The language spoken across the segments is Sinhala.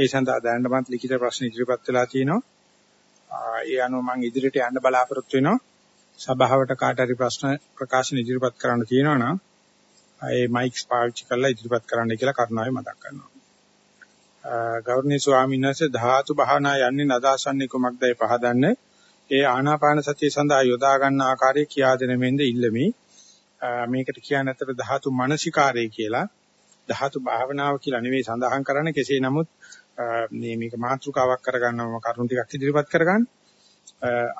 ඒ සඳහා දැනටමත් ලිඛිත ප්‍රශ්න ඉදිරිපත් වෙලා තිනවා. ඒ අනුව මම ඉදිරියට යන්න බලාපොරොත්තු වෙනවා. සභාවට කාට හරි ප්‍රශ්න ප්‍රකාශන ඉදිරිපත් කරන්න තියෙනවා නම් ඒ මයික්ස් පාවිච්චි කරලා ඉදිරිපත් කරන්න කියලා කරුණාවෙන් මතක් කරනවා. ගෞරවනීය ස්වාමීන් වහන්සේ ධාතු භාවනා යන්නේ නදාසන්නේ කුමක්දයි පහදන්න. ඒ ආනාපාන සතිය සඳහා යොදා ගන්න ආකාරය කියා දෙන මෙන්ද ඉල්ලමි. මේකට කියන්නේ අතර ධාතු මනසිකාරය කියලා. ධාතු භාවනාව කියලා නෙවෙයි සඳහන් කරන්නේ කෙසේ නමුත් මේ මේක මාතෘකාවක් කරගන්නවම කරුණු ටිකක් ඉදිරිපත් කරගන්න.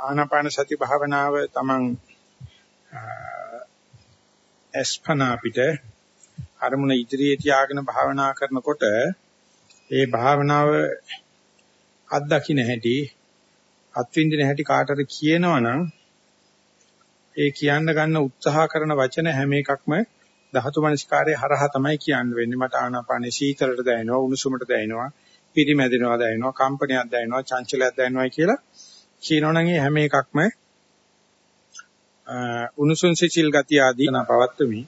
ආනාපාන සති භාවනාව තමන් අස්පනා පිට අරමුණ ඉදිරියේ තියාගෙන භාවනා කරනකොට ඒ භාවනාව අත්දකින්න හැටි අත්විඳින හැටි කාටද කියනවනම් ඒ කියන්න ගන්න උත්සාහ කරන වචන හැම එකක්ම ධාතු මනස්කාරයේ හරහා තමයි කියන්න වෙන්නේ මට ආනාපානේ සීතලට දැනෙනවා උණුසුමට දැනෙනවා පිරිමැදෙනවා දැනෙනවා කම්පනයක් දැනෙනවා චංචලයක් දැනෙනවා කියලා කියනවනම් ඒ හැම එකක්ම උණුසුම් සිසිල් ගතිය ආදී නා පවත්වමි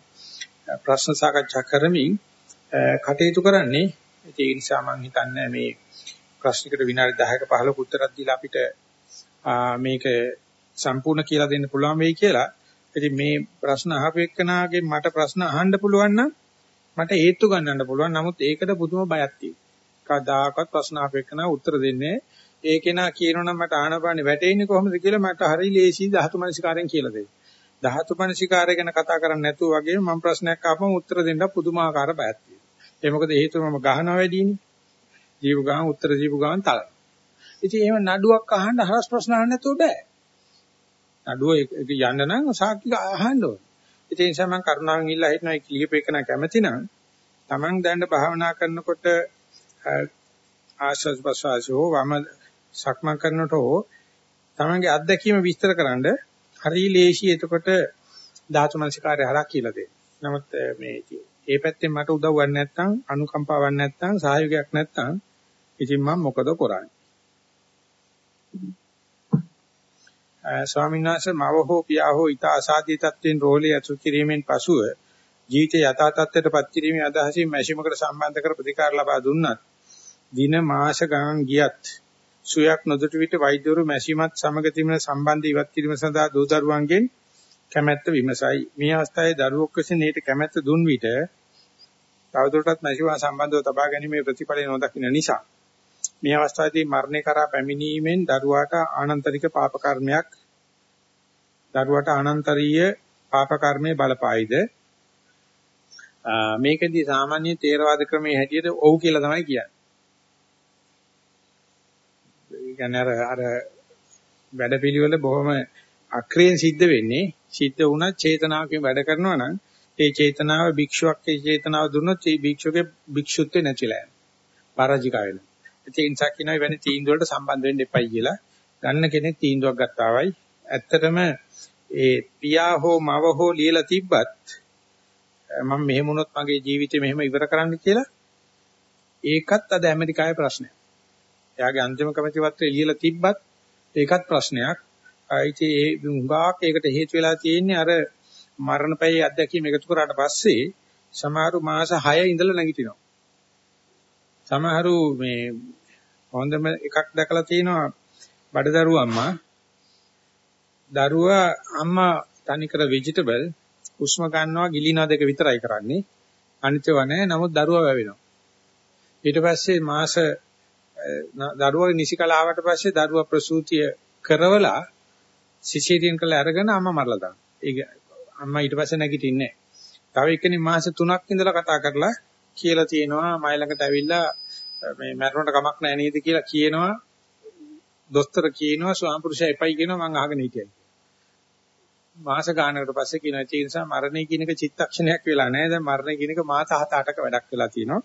ප්‍රශ්න සාකච්ඡා කරමින් කටයුතු කරන්නේ ඒ නිසා මම හිතන්නේ මේ ප්‍රශ්නකට විනාඩි 10ක 15ක උත්තරයක් දීලා අපිට මේක සම්පූර්ණ කියලා දෙන්න පුළුවන් වෙයි කියලා. ඉතින් මේ ප්‍රශ්න අහපු එක්කනාගේ මට ප්‍රශ්න අහන්න පුළුවන් නම් මට හේතු ගන්නන්න පුළුවන්. නමුත් ඒකට පුදුම බයක් තියෙනවා. කවදාකවත් ප්‍රශ්න අහපු එක්කනා උත්තර දෙන්නේ ඒ කෙනා කියනනම් මට ආනපානෙ වැටෙන්නේ කොහොමද කියලා මට හරි ලේසි ධාතු මනසිකාරයෙන් කියලා දෙන්න. ධාතු මනසිකාරය ගැන කතා කරන්නේ නැතුව වගේ මම ප්‍රශ්නයක් අහපම උත්තර දෙන්න පුදුමාකාර බයක් තියෙනවා. ඒ මොකද හේතුව මම ගහනවා වැඩිනේ. ජීව ගහන උත්තර ජීව ගහන තල. ඉතින් එහෙම නඩුවක් අහන්න හරස් ප්‍රශ්න අහන්න නැතුව බෑ. නඩුව යන්න නම් සාක්ෂි අහන්න ඕනේ. ඉතින් ඒ නිසා මම කරුණාවෙන් ඉල්ලා හිටනවා ඒ කීපේකන කැමැති නම් Taman දැන්න භාවනා කරනකොට ආශ්වාස ප්‍රශ්වාසෝ වම සක්මන් කරනකොට හෝ Tamanගේ අත්දැකීම විස්තරකරනද හරි ලේසි එතකොට ධාතු මනසිකාරය හරහා කියලා දෙන්න. නමුත් මේ ඒ පැත්තෙන් මට උදව් ගන්න නැත්නම් අනුකම්පාවක් නැත්නම් සහයෝගයක් නැත්නම් ඉතින් මම මොකද කරන්නේ? ස්වාමීන් වහන්සේ මව හෝ පියා හෝ ඊට අසාධ්‍ය තත්ත්වෙන් රෝලේ අසු කිරීමෙන් පසුව ජීවිත යථා තත්ත්වයටපත් කිරීමේ අදහසින් මැෂිමකට සම්බන්ධ කර ප්‍රතිකාර ලබා දුන්නත් දින මාස ගණන් ගියත් සුවයක් නොදුටු විට වෛද්‍යවරු මැෂිමත් සමග තිබෙන සම්බන්ධ ඉවත් කිරීම සඳහා දූ දරුවන්ගෙන් කැමැත්ත විමසයි. මේ අවස්ථාවේ දරුවෙක් විසින් ඊට කැමැත්ත දුන් විට තවදුරටත් මැෂිමා සම්බන්ධව තබා ගැනීමේ ප්‍රතිඵල නොදකින්න නිසා මේ අවස්ථාවේදී මරණය කරා පැමිණීමෙන් දරුවාට ආනන්තරික පාප කර්මයක් දරුවාට ආනන්තරීය පාප කර්මයේ බලපායිද මේකදී සාමාන්‍ය තේරවාද ක්‍රමයේ හැටියට ඔව් කියලා තමයි කියන්නේ. ඒ කියන්නේ අර අර වැඩපිළිවෙල බොහොම අක්‍රියෙන් සිද්ධ වෙන්නේ සිද්ධ වුණත් චේතනාවකින් වැඩ කරනවා නම් ඒ චේතනාව භික්ෂුවක් ඒ චේතනාව දුන්නොත් ඒ භික්ෂුවගේ භික්ෂුත්වේ නැතිලා යනවා. පරාජිකා වෙනවා. ඒ නිසා කියනවා වෙන තීන්දුව වලට සම්බන්ධ වෙන්න එපයි කියලා. ගන්න කෙනෙක් තීන්දුවක් ගත්තාවයි. ඇත්තටම ඒ පියා හෝ මව හෝ ලියලා තිබ්බත් මම මෙහෙම වුණොත් මගේ ජීවිතේ මෙහෙම ඉවර කරන්න කියලා ඒකත් අද ඇමරිකාවේ ප්‍රශ්නයක්. එයාගේ අන්තිම කමිටු පත්‍රය ලියලා තිබ්බත් ඒකත් ප්‍රශ්නයක්. ආයිති ඒ හුඟක් ඒකට හේතු වෙලා තියෙන්නේ අර මරණපැයි අධ්‍යක්ෂිම එකතු කරාට පස්සේ සමහරු මාස 6 ඉඳලා නැගිටිනවා. සමහරු මේ හොඳම එකක් දැකලා තියෙනවා බඩදරුව අම්මා දරුවා අම්මා තනිකර ভেජිටබල් උස්ම ගන්නවා ගිලිනවා දෙක විතරයි කරන්නේ අනිත්ව නැහැ නමුත් දරුවා වැවෙනවා ඊට පස්සේ මාස දරුවා නිසි කලාවට පස්සේ දරුවා ප්‍රසූතිය කරවලා සිසේරියන් කළ අරගෙන අම්මා මරලා දානවා. ඒක අම්මා ඊට පස්සේ නැගිටින්නේ නැහැ. තව එක්කෙනෙක් මාස 3ක් ඉඳලා කතා කරලා කියලා තියෙනවා මයි ළඟට ඇවිල්ලා මේ මරණට කමක් නැහැ නේද? කියලා කියනවා. දොස්තර කියනවා ස්වාමපුරුෂයා එපයි කියනවා මං අහගෙන හිටියයි මාස ගානකට පස්සේ කියනවා ඒ නිසා මරණය කියන එක චිත්තක්ෂණයක් වෙලා නැහැ. දැන් මරණය කියන එක මාස 7-8ක වැඩක් වෙලා තියෙනවා.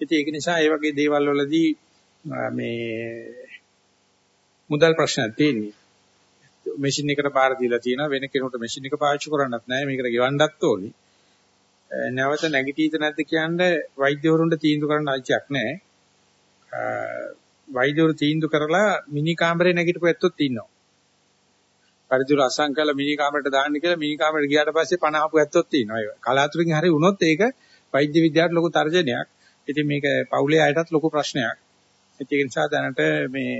ඉතින් ඒක නිසා මේ වගේ දේවල් වලදී මේ මුදල් ප්‍රශ්නයක් තියෙන්නේ මැෂින් එකට බාර දීලා තියෙනවා වෙන කෙනෙකුට මැෂින් එක පාවිච්චි කරන්නත් නැහැ මේකට ගෙවන්නත් ඕනේ නැවත නැගිටීද නැද්ද කියන්නේ වෛද්‍යවරුන්ට තීන්දුව කරන්න අවශ්‍යයක් නැහැ. වෛද්‍යවරු තීන්දුව කරලා මිනි කාමරේ නැගිටපු ඇත්තොත් ඉන්නවා. පරිදුර අසංකල මිනි කාමරයට දාන්න කියලා මිනි කාමරයට ගියාට පස්සේ පණ ආපු ඇත්තොත් ඉන්නවා. ඒක කලාතුරකින් හරි වුණොත් ඒක වෛද්‍ය විද්‍යාවට ලොකු තර්ජනයක්. ඉතින් මේක පවුලේ අයටත් ලොකු ප්‍රශ්නයක්. ඒක නිසා දැනට මේ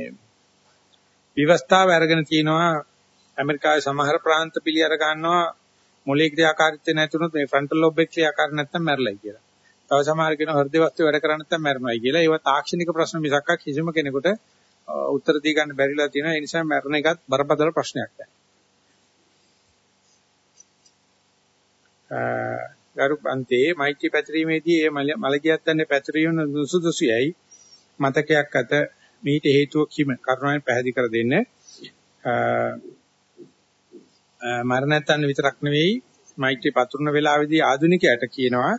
විවස්ථාව අරගෙන තිනවා ඇමරිකාවේ සමහර ප්‍රාන්ත පිළි අර ගන්නවා මොලේ ක්‍රියාකාරීත්වය නැතුනොත් මේ ෆ්‍රන්ටල් ලොබ් එක ක්‍රියාකාර නැත්නම් මැරලයි කියලා. තව සමහර කෙනා හෘද වස්තු වැඩ කරන්නේ නැත්නම් මැරෙනවායි කියලා. ඒවා තාක්ෂණික ප්‍රශ්න මිසක් කිසිම කෙනෙකුට උත්තර දී ගන්න බැරිලා තියෙනවා. ඒ නිසා මැරෙන එකත් බරපතල ප්‍රශ්නයක් දැන්. ගරු අන්තේ මෛත්‍රී පැතිරීමේදී මේ මලකියත් යන්නේ පැතිරීම සුදුසුසුයයි මතකයක් අත මීට හේතුව කිම කරුණාවෙන් පැහැදිලි කර දෙන්න. මරණයන් විතරක් නෙවෙයි මෛත්‍රී පතුරන වෙලාවේදී ආධුනිකයට කියනවා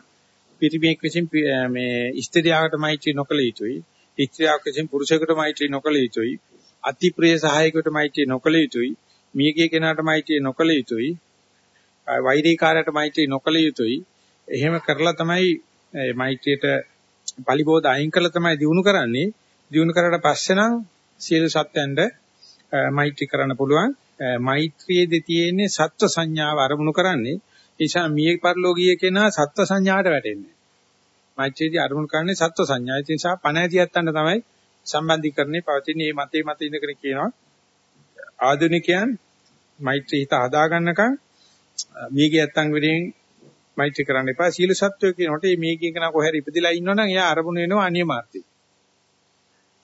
පිරිමියෙක් විසින් මේ ස්ත්‍රියකට මෛත්‍රී නොකළ යුතුයි. ස්ත්‍රියක් විසින් පුරුෂයෙකුට මෛත්‍රී නොකළ යුතුයි. අතිප්‍රිය සහායකයට මෛත්‍රී නොකළ යුතුයි. මියගේ කෙනාට මෛත්‍රී නොකළ යුතුයි. වෛරීකාරයට මෛත්‍රී නොකළ යුතුයි. එහෙම කරලා තමයි මෛත්‍රියට පරිබෝධ අයින් කරලා තමයි දිනු කරන්නේ. දිනු කරලා පස්සේ නම් සියලු සත්‍යයන්ට මෛත්‍රී කරන්න පුළුවන්. මෛත්‍රියේදී තියෙන්නේ සත්ව සංඥාව අරමුණු කරන්නේ. ඒ නිසා මිය පරලෝකීය කෙනා සත්ව සංඥාවට වැටෙන්නේ. මෛත්‍රියේදී අරමුණු කරන්නේ සත්ව සංඥා. ඒ නිසා පණ ඇතියත්තන්ට තමයි සම්බන්ධීකරණේ පවතින මේ මතේ මත ඉඳගෙන කියනවා. ආධුනිකයන් මෛත්‍රී හිත හදා ගන්නකම් මියගේ ඇත්තන් විදිහෙන් මෛත්‍රී කරන්න එපා. සීල සත්වය කියනකොට මේ මියගේ කෙනා කොහේ හරි ඉපදිලා ඉන්නවනම් එයා අරමුණු වෙනවා අනියමාර්ථී.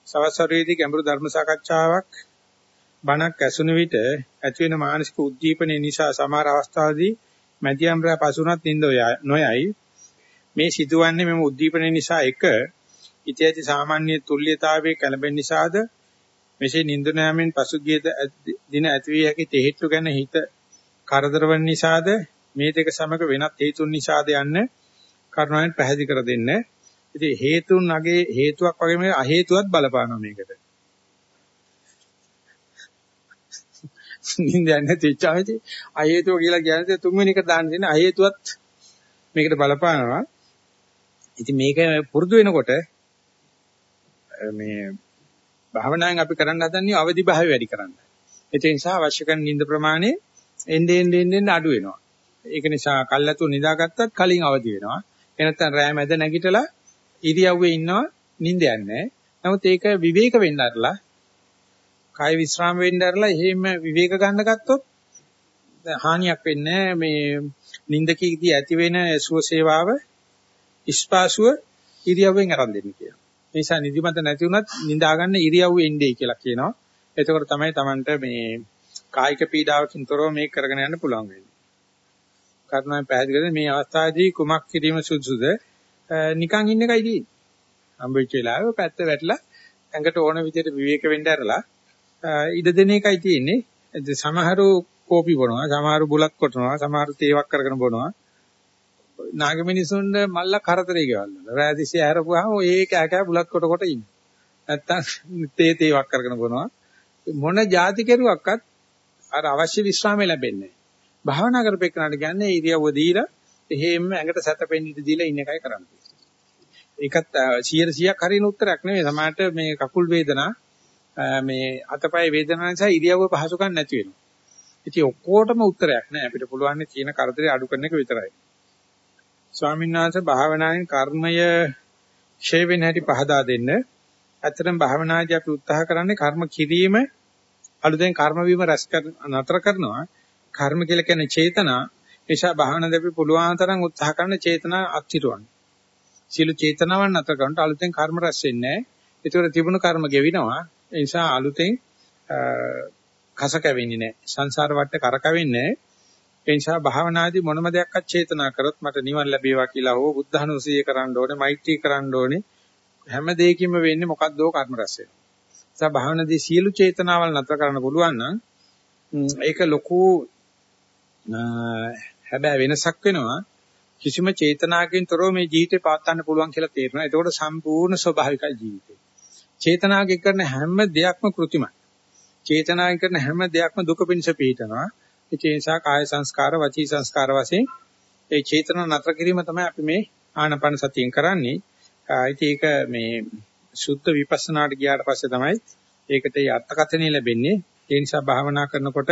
සවස්වරයේදී ගැඹුරු ධර්ම සාකච්ඡාවක් බණක් ඇසුණු විට ඇති වෙන මානසික උද්දීපනයේ නිසා සමහර අවස්ථාවලදී මැදියම්රා පසුනත් නින්ද නොයයි මේ සිදුවන්නේ මෙම උද්දීපනයේ නිසා එක ඉතිහාසි සාමාන්‍ය තුල්්‍යතාවයේ කැළඹෙන නිසාද මෙසේ නින්ද නෑමෙන් පසුගිය දින ඇති වී හැකි තෙහෙට්ටු ගැන හිත කරදර වන නිසාද මේ දෙක සමග වෙනත් හේතුන් නිසාද යන්න කරුණාවෙන් පැහැදිලි කර දෙන්න. ඉතින් හේතුන් අගේ හේතුවක් වගේම අහේතුවත් බලපානවා මේකට. නින්දයන් නැතිචාවිති අහේතුව කියලා කියන්නේ තුන්වෙනි එක දාන්න දෙන අහේතුවත් මේකට බලපානවා. ඉතින් මේක පුරුදු වෙනකොට මේ භාවනාවෙන් අපි කරන්න හදන්නේ අවදි භාවය වැඩි කරන්න. ඒ නිසා අවශ්‍ය කරන නිින්ද ප්‍රමාණය එන්නේ එන්නේ එන්නේ අඩු වෙනවා. ඒක නිසා කල්ැතු නිදාගත්තත් කලින් අවදි වෙනවා. ඒ නැත්නම් රෑ මැද නැගිටලා ඉරියව්වේ ඉන්නවා නිින්ද යන්නේ. නමුත් ඒක විවේක වෙන්න අරලා කාය විශ්‍රාම වෙන්න ඇරලා එහෙම විවේක ගන්න ගත්තොත් හානියක් වෙන්නේ මේ නිින්දකීදී ඇති වෙන සුව සේවාව ඉස්පාසුව ඉරියව්වෙන් අරන් දෙන්න කියනවා. ඒ නිසා නිදිමත නැති වුණත් නිදා ගන්න ඉරියව්වේ ඉන්නේ කියලා කියනවා. එතකොට තමයි Tamanට මේ කායික පීඩාවකින් තොරව මේක කරගෙන යන්න පුළුවන් වෙන්නේ. කරුණාවෙන් පැහැදිලි කරන්නේ මේ අවස්ථාවේදී කුමක් කිරීම සුදුසුද? නිකන් ඉන්න එකයි තියෙන්නේ. හම්බෙච්ච වෙලාවෙ පැත්ත වැටලා ඇඟට ඕන විදිහට විවේක වෙන්න ඇරලා ඉඩ දෙන එකයි තියෙන්නේ. සමහරු කෝපි බොනවා, සමහරු බුලත් කොටනවා, සමහරු තේවක් කරගෙන බොනවා. නාග මිනිසුන්ට මල්ල කරදරේ ගෙවල් වල. රාදිසිය හැරපුවාම ඒක ඇකෑ බුලත් කොට කොට ඉන්නේ. නැත්තම් තේ තේවක් කරගෙන බොනවා. මොන જાති කෙරුවක්වත් අර අවශ්‍ය විශ්‍රාමය ලැබෙන්නේ නැහැ. භාවනා කරපෙන්නාට කියන්නේ ඉරියව්ව දීලා එහෙම ඇඟට සැතපෙන්න ඉඩ දීලා ඉන්න එකයි කරන්නේ. ඒකත් 100%ක් හරියන උත්තරයක් නෙවෙයි. සමහරට මේ කකුල් වේදනා මේ අතපය වේදනාව නිසා ඉරියව්ව පහසුකම් නැති වෙනවා. ඉතින් ඔක්කොටම උත්තරයක් නෑ අපිට පුළුවන් තියෙන කරදරේ අඩු කරන එක විතරයි. ස්වාමීන් වහන්සේ භාවනාවෙන් කර්මය ඡේ වෙන හැටි පහදා දෙන්න. ඇත්තටම භාවනාදී අපි උත්සාහ කරන්නේ කර්ම කිරීම අලුතෙන් කර්ම වීම රැස් කර නතර කරනවා. කර්ම කියලා කියන්නේ චේතනා. ඒසා භාවනාදී අපි පුළුවන් තරම් උත්සාහ කරන චේතනා අත්හිටවන්න. සියලු චේතනාවන් නතර කරනට අලුතෙන් කර්ම රැස් වෙන්නේ නැහැ. ඒතර තිබුණු කර්ම ගෙවිනවා. ඒ නිසා අලුතෙන් කස කැවෙන්නේ නැහැ. සංසාර වටේ කරකවෙන්නේ නැහැ. ඒ නිසා භාවනාදී මොනම දෙයක්වත් චේතනා කරොත් මට නිවන් ලැබේවා කියලා හෝ බුද්ධහනුසීය කරන්න ඕනේ, මෛත්‍රී කරන්න ඕනේ. හැම දෙයකින්ම වෙන්නේ මොකක්දෝ කර්ම රැස් වෙනවා. ඒ නිසා භාවනාදී සියලු චේතනාවල් නතර කරන්න පුළුවන් නම් ඒක ලොකු හැබැයි වෙනසක් වෙනවා. කිසිම චේතනාවකින් තොරව මේ ජීවිතේ පාත්තන්න පුළුවන් කියලා තේරෙනවා. ඒකෝට සම්පූර්ණ ස්වභාවිකයි ජීවිතේ. චේතනාවකින් කරන හැම දෙයක්ම કૃතිමයි. චේතනාවෙන් කරන හැම දෙයක්ම දුක පිණිස පිටනවා. ඒ නිසා කාය සංස්කාර, වචී සංස්කාර වශයෙන් ඒ චේතන නතර කිරීම තමයි අපි මේ ආනපන සතියෙන් කරන්නේ. ඉතින් ඒක මේ සුද්ධ විපස්සනාට ගියාට පස්සේ තමයි ඒකට ඒ අර්ථකථනය ලැබෙන්නේ. ඒ නිසා භාවනා කරනකොට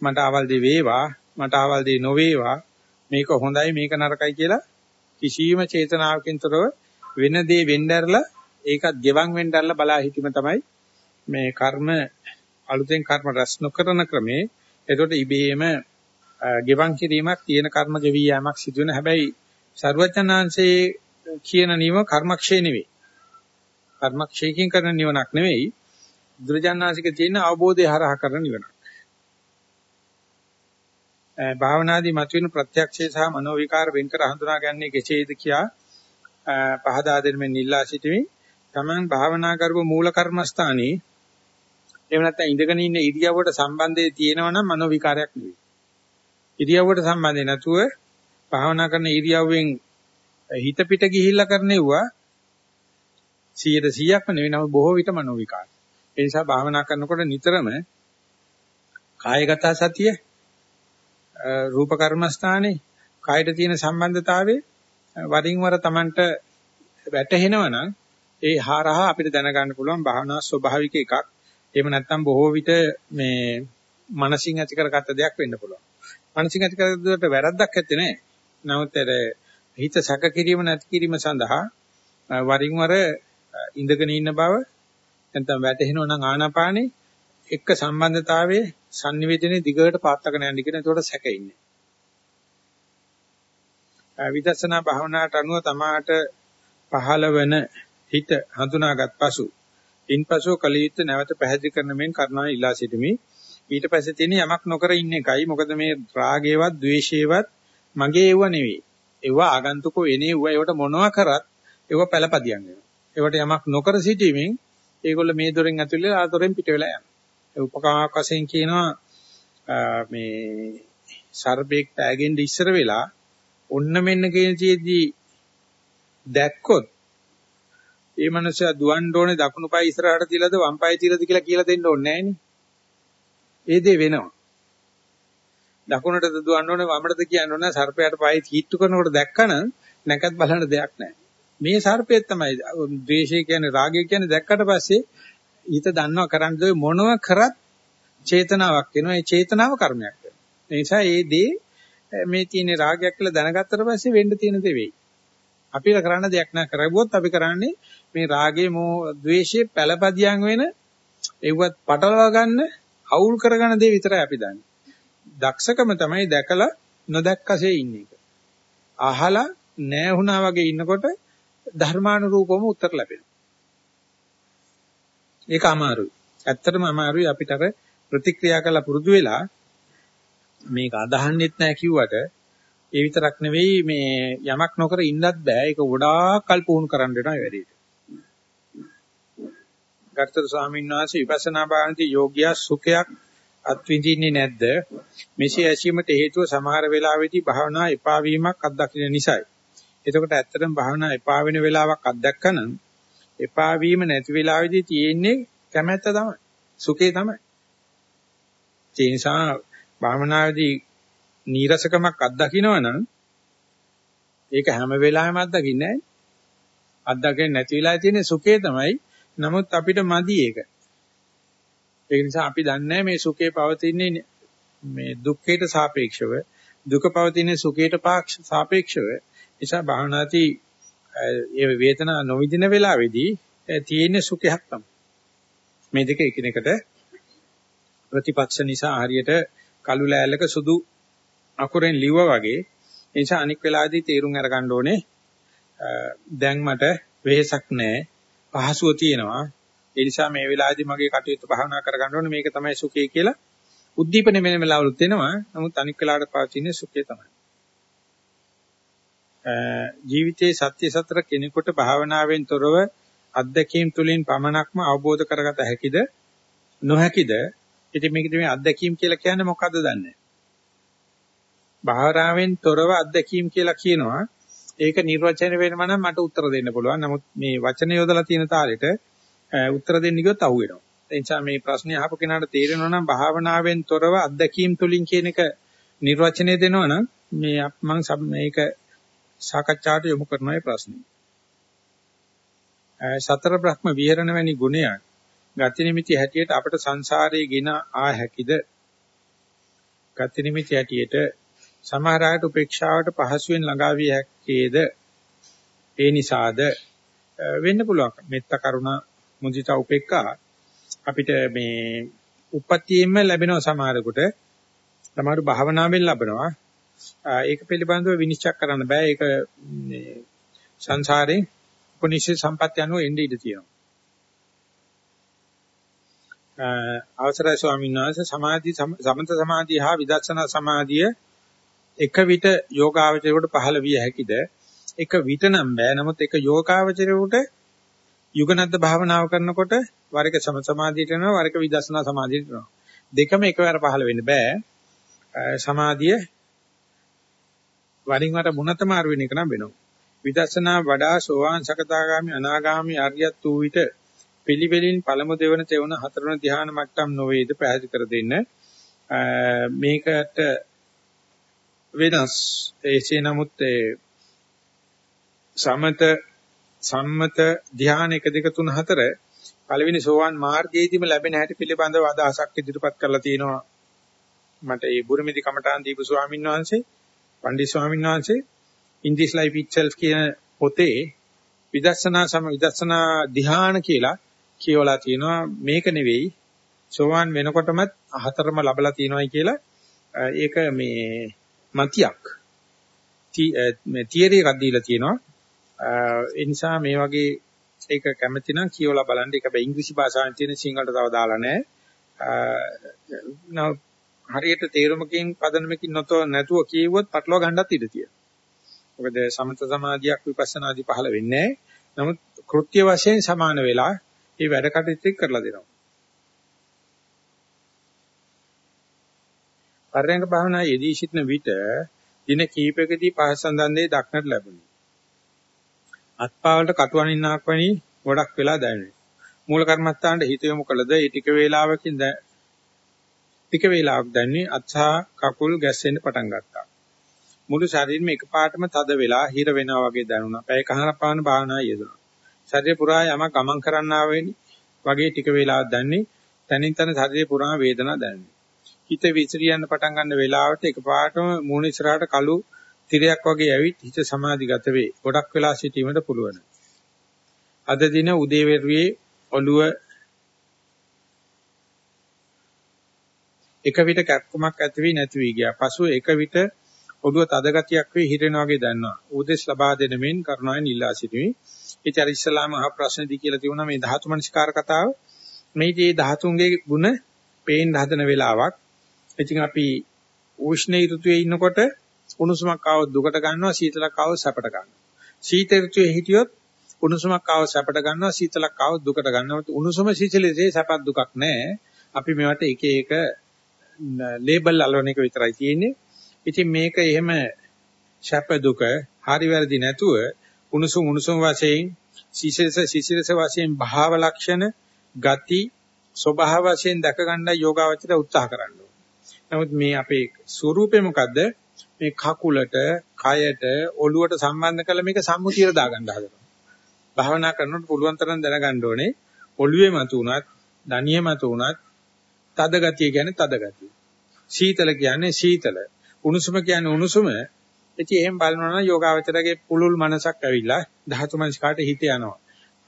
මට ආවල් දේ වේවා, මට ආවල් දේ නොවේවා, මේක හොඳයි මේක නරකයි කියලා කිසියම් චේතනාවකින් තොරව වෙන දේ වෙnderලා ඒකත් ගෙවන් වෙන්නදල්ලා බලා හිටීම තමයි මේ කර්ම අලුතෙන් කර්ම රැස් නොකරන ක්‍රමේ. එතකොට ඉබේම ගෙවන් කිරීමක් තියෙන කර්ම ගෙවි යෑමක් සිදු වෙන. හැබැයි ਸਰවඥාන්සේ කියන නියම කර්මක්ෂය නෙවෙයි. කර්මක්ෂයකින් කරන නිවනක් නෙවෙයි. දුර්ජානාසික තියෙන අවබෝධය හරහා කරන නිවනක්. භාවනාදී මතුවෙන ප්‍රත්‍යක්ෂය සහ මනෝ විකාර වෙන් කර හඳුනාගන්නේ කෙසේද කියා පහදා දෙන්න නිල්ලා සිටීමේ තමන් භාවනා කරපු මූල කර්මස්ථානයේ එහෙම නැත්නම් ඉඳගෙන ඉන්න ඉරියව්වට සම්බන්ධය තියෙනවා නම් මනෝ විකාරයක් නෙවෙයි. ඉරියව්වට සම්බන්ධය නැතුව භාවනා කරන ඉරියව්වෙන් හිත පිට ගිහිල්ලා කරනෙවුවා 100%ක්ම නෙවෙයි නම බොහෝ විට මනෝ විකාර. ඒ නිසා භාවනා කරනකොට නිතරම කායගත සතිය රූප කර්මස්ථානේ කායට තියෙන සම්බන්ධතාවයේ වරින් වර Tamanට වැටහෙනවා නම් ඒ හරහා අපිට දැනගන්න පුළුවන් භාවනා ස්වභාවික එකක්. එහෙම නැත්නම් බොහෝ විට මේ මනසින් ඇති කරගත්ත දෙයක් වෙන්න පුළුවන්. මනසින් ඇති කරගත්තට වැරද්දක් නැත්තේ නෑ. නමුත් හිත සැක කිරීම නැති කිරීම සඳහා වරින් වර ඉඳගෙන ඉන්න බව නැත්නම් වැටෙනවා නම් ආනාපානේ එක්ක සම්බන්ධතාවයේ sannivedanaye දිගට පාත්තගෙන යන්න කියන ඒකට සැකෙන්නේ. විදර්ශනා භාවනාවට අනුව තමාට පහළවන හිත හඳුනාගත් පසු ඉන්පසු කලියුත් නැවත පැහැදිලි කරන මෙන් කරනවා ඉලා සිටීමේ. ඊට පස්සේ තියෙන යමක් නොකර ඉන්න එකයි. මොකද මේ රාගේවත් ద్వේෂේවත් මගේ ඒව නෙවෙයි. ඒව ආගන්තුකෝ එනේ ඒව ඒවට මොනවා කරත් ඒව පළපදියම් වෙනවා. ඒවට යමක් නොකර සිටීමෙන් ඒගොල්ල මේ දොරෙන් ඇතුළේ ආ දොරෙන් පිට වෙලා යනවා. ඒ උපකාමක වශයෙන් කියනවා මේ සර්බේක් පෑගෙන්න ඉස්සර වෙලා ඔන්න මෙන්න කියන චේදී දැක්කොත් ඒ මනුස්සයා දුවන්න ඕනේ දකුණු පාය ඉස්සරහට තියලාද වම් පාය තියලාද කියලා කියලා දෙන්න ඕනේ නෑනේ. ඒ දේ වෙනවා. දකුණටද දුවන්න ඕනේ වමටද කියන්න ඕනේ සර්පයාට පාය තීත්තු කරනකොට දැක්කනම් නැකත් බලන්න දෙයක් නෑ. මේ සර්පය තමයි ද්වේෂය කියන්නේ රාගය කියන්නේ දැක්කට පස්සේ ඊට දන්නවා කරන්න දේ මොනව කරත් චේතනාවක් වෙනවා. ඒ චේතනාව කර්මයක් වෙනවා. ඒ නිසා ඒ දේ මේ තියෙන රාගයක් කියලා දැනගත්තට පස්සේ වෙන්න තියෙන දේ වෙයි. අපිට කරන්න දෙයක් නැහැ කරගුවොත් අපි කරන්නේ මේ රාගේ මෝ ද්වේෂයේ පළපදියම් වෙන ඒවත් පටලවා ගන්න අවුල් කරගන්න දේ විතරයි අපි දන්නේ. දක්ෂකම තමයි දැකලා නොදැක්කසේ ඉන්න එක. අහලා නැහැ වුණා වගේ ඉන්නකොට ධර්මානුරූපවම උත්තර ලැබෙනවා. ඒක අමාරුයි. ඇත්තටම අමාරුයි අපිට අර ප්‍රතික්‍රියා කරලා පුරුදු වෙලා මේක අදහන්නෙත් නැහැ කිව්වට ඒ විතරක් නෙවෙයි මේ යමක් නොකර ඉන්නත් බෑ ඒක ගොඩාක් කල් පුහුණු කරන්න වෙනවා ඒ වැඩේට. ගර්ථර ස්වාමීන් වහන්සේ විපස්සනා භාවනාවේ යෝග්‍ය සුඛයක් අත්විඳින්නේ නැද්ද? මෙසේ ඇසීමට හේතුව සමහර වෙලාවෙදී භාවනා එපා වීමක් අත්දකින්න නිසායි. එතකොට ඇත්තටම භාවනා එපා වෙන වෙලාවක් අත්දැක්කනම් එපා වීම නැති වෙලාවෙදී තියෙන්නේ කැමැත්ත තමයි. සුඛේ තමයි. ඒ නිසා භාවනාවේදී නීරසකමක් අත්දකින්නවනම් ඒක හැම වෙලාවෙම අත්දකින්නේ නැහැ. අත්දකින්නේ නැති වෙලාවේ තියෙන සුඛේ තමයි. නමුත් අපිට මදි ඒක. ඒ නිසා අපි දන්නේ මේ සුඛේ පවතින්නේ මේ දුක්ඛයට සාපේක්ෂව දුක පවතින්නේ සුඛයට සාපේක්ෂව. නිසා භාවනාදී ඒ වේදනා නොවිදින වෙලාවේදී තියෙන සුඛයක් තමයි. මේ දෙක එකිනෙකට ප්‍රතිපක්ෂ නිසා හරියට කළු ලෑල්ලක සුදු අකුරෙන් ලිව්වා වගේ ඒ නිසා අනික් වෙලාවේදී තීරුම් අරගන්න ඕනේ දැන් මට වෙහෙසක් නැහැ පහසුව තියෙනවා. ඒ නිසා මේ වෙලාවේදී මගේ කටයුතු භාවනා කරගන්න ඕනේ. මේක තමයි සුඛය කියලා උද්දීපන වෙන වෙලාවලුත් එනවා. නමුත් අනික් වෙලාවට පවතින සුඛය තමයි. ජීවිතයේ සත්‍ය සතර කෙනෙකුට භාවනාවෙන් තොරව අත්දැකීම් තුලින් පමණක්ම අවබෝධ කරගත හැකිද? නොහැකිද? ඉතින් මේකද මේ අත්දැකීම් කියලා කියන්නේ මොකද්ද දන්නේ? භාවනාවෙන් තොරව අත්දැකීම් කියලා කියනවා. ඒක නිර්වචනය වෙනම නම් මට උත්තර දෙන්න පුළුවන්. නමුත් මේ වචන යොදලා තියෙන තාලෙට උත්තර දෙන්න ගියොත් අහු වෙනවා ඒ නිසා මේ ප්‍රශ්නේ අහපු කෙනාට තේරෙනවා නම් භාවනාවෙන් තොරව අත්දැකීම් තුලින් කියන එක නිර්වචනය දෙනවා නම් මේ මම මේක සාකච්ඡාට යොමු කරන ප්‍රශ්නේ සතර බ්‍රහ්ම විහරණ වැනි ගුණයන් ගති නිමිති හැටියට අපට සංසාරයේ ගෙන ආ හැකිද? ගති නිමිති හැටියට සමහර අයට උපේක්ෂාවට පහසුවෙන් ළඟා විය හැකේද? ඒ නිසාද වෙන්න පුළුවන්. මෙත්ත කරුණා මුදිතා උපේක්ඛා අපිට මේ උපත්තියෙම ලැබෙන සමහරකට සමහර භාවනාවෙන් ලැබෙනවා. ඒක පිළිබඳව විනිශ්චය කරන්න බෑ. ඒක සංසාරේ උපනිෂේ සම්පත්‍ය අනුව එන්නේ ඉඳී තියෙනවා. අවසරයි ස්වාමීන් වහන්සේ. සමාධි සමත සමාධිය හා විදර්ශනා සමාධිය එක විට යෝගාවචරයට පහළ විය හැකිද? එක විට නම් බෑ. නමුත් එක යෝගාවචරයට යුගනද්ද භාවනාව කරනකොට වරක සම සමාධියට යනවා වරක විදර්ශනා සමාධියට යනවා. දෙකම එකවර පහළ වෙන්න බෑ. සමාධිය වරින් වර මුණත මාරු වෙන එක නම් වෙනවා. විදර්ශනා වඩා සෝවාන් සකදාගාමි අනාගාමි ආර්යත් වූ විට පිළිවෙලින් පළමු දෙවන තෙවන හතරවන ධ්‍යාන මට්ටම් නොවේද පැහැදිලි කර දෙන්න. මේකට වෙනස්. ඒසේ නමුත් සමත සම්මත ධ්‍යාන 1 2 3 4 පළවෙනි සෝවාන් මාර්ගයේදීම ලැබෙන හැටි පිළිබඳව අදහසක් ඉදිරිපත් කරලා තියෙනවා. මට ඒ බුරුමිදි කමඨාන් දීපු ස්වාමීන් වහන්සේ. පණ්ඩිත ස්වාමීන් වහන්සේ in this life itself කියන පොතේ විදර්ශනා සම විදර්ශනා ධ්‍යාන කියලා කියවලා තියෙනවා. මේක නෙවෙයි. සෝවාන් වෙනකොටම හතරම ලැබලා තියෙනවායි කියලා. ඒක මේ මතියක්. මේ තියරි එකක් දීලා තියෙනවා. ඒ නිසා මේ වගේ ඒක කැමති නම් කියවලා බලන්න. ඒක බෑ ඉංග්‍රීසි භාෂාවෙන් තියෙන සිංහලට තව දාලා නැහැ. හරියට තේරුමකින් පදනමකින් නොතෝ නැතුව කියවුවොත් පටලවා ගන්නත් ඉඩ තියෙනවා මොකද සමත සමාධියක් විපස්සනාදී පහළ වෙන්නේ නමුත් කෘත්‍ය වශයෙන් සමාන වෙලා ඒ වැඩ කටයුතු කරලා දෙනවා. පරයන්ක භාවනා යෙදී සිටින විට දින කීපයකදී පහස සඳන්දේ දක්නට ලැබුණි. අත්පාවලට කටුවනින්නාක් වැනි ගොඩක් වෙලා දැනුනේ. මූල කර්මස්ථානට හිත යොමු කළද ඒ ටික වේලාවකින් ටික වේලාවක් දැන්නේ අත්හා කකුල් ගැස්සෙන්න පටන් ගත්තා. මුළු ශරීරෙම එකපාරටම තද වෙලා හිර වෙනවා වගේ දැනුණා. පැය කහනක් පාන භාවනා යෙදුණා. ශරීරය පුරා යමක් ගමන් කරන්නා වගේ ටික වේලාවක් දැන්නේ. තනින් තන ශරීරය පුරා වේදනා දැනෙනවා. හිත විසිරියන්න පටන් ගන්න වෙලාවට එකපාරටම මූණ ඉස්සරහට කළු තිරයක් වගේ ඇවිත් හිත සමාධිගත වේ. ගොඩක් වෙලා සිටීමට පුළුවන්. අද දින උදේවරුේ ඔළුව එක විට කැක්කමක් ඇති වී නැති වී ගියා. පසුව එක විට ඔළුව තද ගතියක් වේ හිරෙනා වගේ දැනනවා. උදෙස් ලබා දෙන මෙන් කරුණාවෙන් ඉල්ලා සිටිමි. ඉතින් අර ඉස්සලාම අහ ප්‍රශ්නදී කියලා තිබුණා මේ ධාතු මනස්කාර කතාව. මේදී ධාතුන්ගේ ಗುಣ පේන්න හදන වෙලාවක්. ඉතින් අපි උෂ්ණ ඍතුවේ ඉන්නකොට උණුසුමක් ආවොත් දුකට ගන්නවා සීතලක් ආවොත් සැපට ගන්නවා. සීත ඍතුවේ හිටියොත් උණුසුමක් ආවොත් සැපට ගන්නවා සීතලක් ආවොත් දුකට ගන්නවා. උණුසුම සීතලේ සැපත් දුකක් නැහැ. අපි මේවට එක එක ලේබල් අලවන එක විතරයි තියෙන්නේ. ඉතින් මේක එහෙම සැප දුක හරි වැරදි නැතුව උණුසුම් උණුසුම් වශයෙන් සිසිලස සිසිලස වශයෙන් භාව ලක්ෂණ ගති ස්වභාව වශයෙන් දැක ගන්න යෝගාවචර උත්සාහ කරන්න නමුත් මේ අපේ ස්වરૂපේ මොකද්ද? මේ කකුලට, කයට, ඔළුවට සම්බන්ධ කරලා මේක සම්මුතියට දාගන්න හදනවා. භාවනා කරනකොට පුළුවන් තරම් දැනගන්න ඕනේ ඔළුවේ මත උනත්, දණියේ මත උනත්, තද ගතිය කියන්නේ තද ගතිය. සීතල කියන්නේ සීතල. උණුසුම කියන්නේ උණුසුම. ඉතින් එහෙම බලනවා නම් යෝගාවචරගේ පුලුල් මනසක් ඇවිල්ලා ධාතු මනසකට හිත යනවා.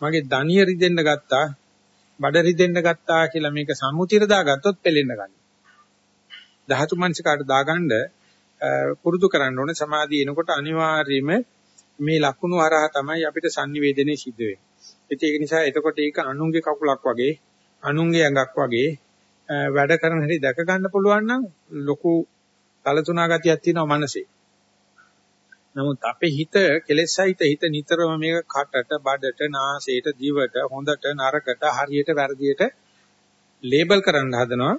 මගේ දණිය රිදෙන්න ගත්තා, බඩ රිදෙන්න ගත්තා කියලා මේක සම්මුතියට දාගත්තොත් පෙලෙන්න ගන්න. ධාතු මනසකට දාගන්න පුරුදු කරන්න ඕනේ සමාධිය එනකොට අනිවාර්යයෙන්ම මේ ලකුණු හරහා තමයි අපිට sannivedanaye සිද්ධ වෙන්නේ. ඒක නිසා එතකොට ඒක අනුන්ගේ කකුලක් වගේ, අනුන්ගේ ඇඟක් වගේ වැඩ කරන හැටි දැක ගන්න පුළුවන් නම් ලොකු කලතුණා ගතියක් තියෙනවා මනසේ. නමුත් අපේ හිත කෙලෙසයිත හිත නිතරම මේක කටට, බඩට, නාසයට, දිවට, හොඳට, නරකට, හරියට, වැරදියට ලේබල් කරන්න හදනවා.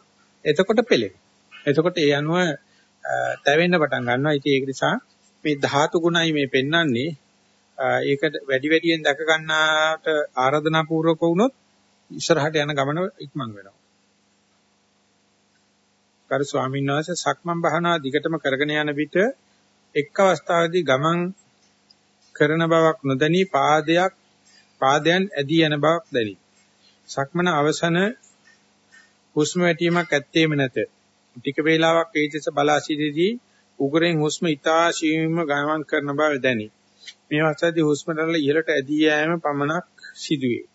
එතකොට පෙළේ. එතකොට ඒ අනුව තැවෙන්න පටන් ගන්නවා. ඉතින් ඒක නිසා මේ ධාතු ගුණයි මේ පෙන්වන්නේ ඒකට වැඩි වැඩියෙන් දැක ගන්නාට ආරාධනා පූර්වක වුණොත් ඉස්සරහට යන ගමන ඉක්මන් වෙනවා. කරු ස්වාමීන් වහන්සේ සක්මන් භාවනා දිගටම කරගෙන යන විට එක් අවස්ථාවකදී ගමන් කරන බවක් නොදැනී පාදයක් පාදයන් ඇදී යන බවක් දැනේ. සක්මන අවසන හුස්ම වැටීමක් ඇත්තේම නැත. ටික වේලාවක් ඒ දෙස බලා සිටීදී උගරෙන් හුස්ම ඉතා ශීවීම ගමන් කරන බව දැනේ. මේ අවස්ථාවේදී හුස්ම රටල ඉහළට ඇදී යෑම පමණක් සිදුවේ.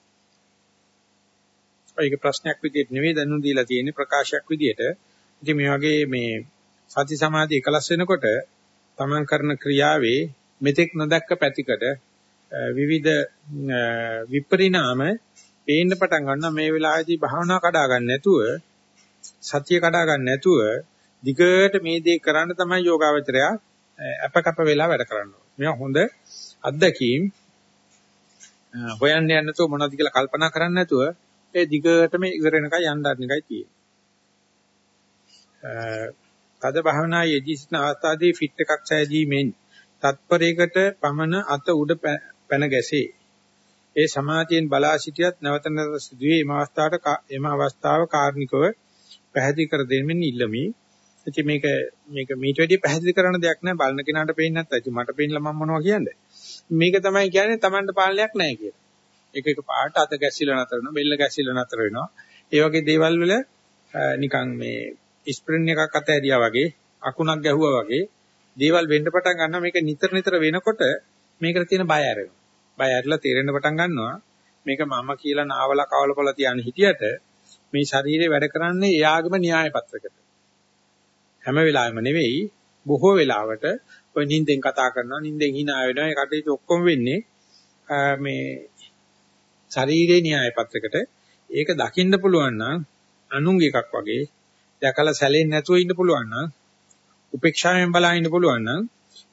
ඒක ප්‍රශ්නයක් විදිහට නෙවෙයි දැනුම් දීලා තියෙන්නේ ප්‍රකාශයක් විදිහට. ඉතින් මේ වගේ මේ සති සමාධි එකලස් වෙනකොට තමන් කරන ක්‍රියාවේ මෙතෙක් නොදැක්ක පැතිකඩ විවිධ විපරිණාම පේන්න පටන් ගන්නවා මේ වෙලාවේදී භාවනා කඩා ගන්න නැතුව සතිය කඩා ගන්න නැතුව දිගට මේ දේ කරන්න තමයි යෝගාවචරය අපකප වෙලා වැඩ කරන්නේ. මේවා හොඳ අත්දැකීම් හොයන්න යන්න නැතුව මොනවද කියලා කල්පනා කරන්න නැතුව ඒ දිගටම ඉවර වෙනකන් යන්න ගන්න එකයි තියෙන්නේ. තද භාවනා යෙදී සිටින අවස්ථාවේ ෆිට් එකක් සෑදීමෙන් තත්පරයකට පමණ අත උඩ පැන ගැසේ. ඒ සමාධියෙන් බලා සිටියත් නැවත නැවත සිදුවේ එම අවස්ථාවට එම අවස්ථාව කාර්නිකව පැහැදිලි කර දෙමින් ඉල්ලමි. ඉතින් මේක මේක මීට වැඩිය පැහැදිලි කරන දෙයක් නෑ බලන කෙනාට පේන්නේ නැත්නම් මට පේන්නලා මම මොනවා කියන්නේ. මේක තමයි කියන්නේ Tamanට පාලනයක් නැහැ කියලා. එක එක පාට අත ගැසිලා නතර වෙනවා, බෙල්ල ගැසිලා නතර වෙනවා. ඒ වගේ දේවල් වල නිකන් මේ ස්ප්‍රින් එකක් අත ඇරියා වගේ, අකුණක් ගැහුවා වගේ දේවල් වෙන්න පටන් ගන්නවා. මේක නිතර නිතර වෙනකොට මේකට තියෙන බය ඇරෙනවා. බය ඇරලා තේරෙන්න පටන් ගන්නවා. මේක මම කියලා නාවලා කවලපල තියන හිටියට මේ ශරීරේ වැඩ කරන්නේ එයාගේම න්‍යාය පත්‍රයකට. හැම වෙලාවෙම නෙවෙයි බොහෝ වෙලාවට ඔය නිින්දෙන් කතා කරනවා නිින්දෙන් hina වෙනවා ඒ කටයුතු ඔක්කොම වෙන්නේ මේ ශරීරේ න්‍යාය පත්‍රයකට ඒක දකින්න පුළුවන් නම් අනුන්ගේ එකක් වගේ දැකලා සැලෙන්නේ නැතුව ඉන්න පුළුවන් නම් උපේක්ෂාවෙන් බලා ඉන්න පුළුවන් නම්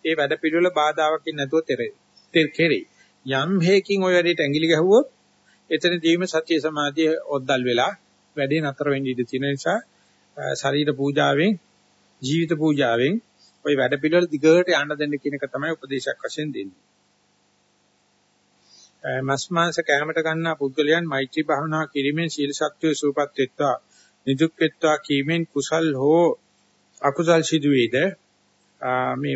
ඒ වැඩ පිළිවෙල බාධාවකින් නැතුව තෙරේ කෙරේ යම් හේකින් ඔය වැඩේට ඇඟිලි ගැහුවොත් එතනදීම සත්‍ය සමාධිය ඔද්දල් වෙලා වැඩේ නතර වෙන්න ඉඩ තියෙන නිසා ශරීර පූජාවෙන් ජීවිත පූජාවෙන් ওই වැඩ පිළිවෙල දිගට යන්න දෙන්න කියන එක තමයි උපදේශයක් වශයෙන් දෙන්නේ. මස් මාංශ කැමට ගන්නා පුද්ගලයන් මෛත්‍රී භාවනා කිරීමෙන් සීල ශක්තිය සූපත් වෙත්වා නිදුක් වෙත්වා කීමෙන් කුසල් හෝ අකුසල් සිදුවේද මේ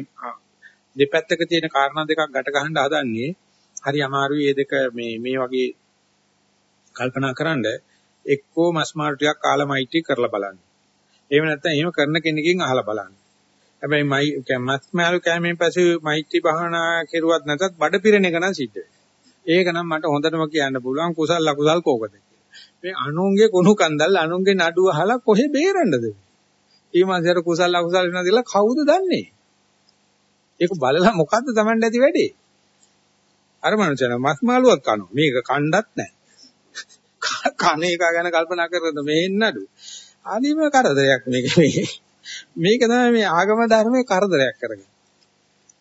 දෙපැත්තක තියෙන කාරණා දෙකක් ගැට ගන්න හදන්නේ හරි අමාරුයි මේ දෙක මේ මේ වගේ කල්පනා කරන්ඩ එක්කෝ මස් මාළු ටිකක් කාලා මෛත්‍රී කරලා බලන්න. එහෙම නැත්නම් එහෙම කරන කෙනකින් අහලා බලන්න. හැබැයි මයි මස් මාළු කෑමෙන් පස්සේ මෛත්‍රී භාවනා කෙරුවත් නැතත් බඩ පිරෙන එක නම් සිද්ධ ඒක නම් මට හොඳටම කියන්න පුළුවන් කුසල් අකුසල් කෝකද මේ අනුන්ගේ කුණු කන්දල් අනුන්ගේ නඩුව අහලා කොහෙ බේරන්නද? ඊමාසයට කුසල් අකුසල් වෙනවා කියලා කවුද දන්නේ? ඒක බලලා මොකද්ද Tamanne ඇති වැඩේ? අර මනුස්සයන මස් මාළුවක් කනවා. මේක කණ්ඩත් නැහැ. කණ එක ගැන කල්පනා කරද්ද මේ නඩු. අනිම කරදරයක් මේක මේ. මේක තමයි මේ ආගම ධර්මයේ කරදරයක් කරගෙන.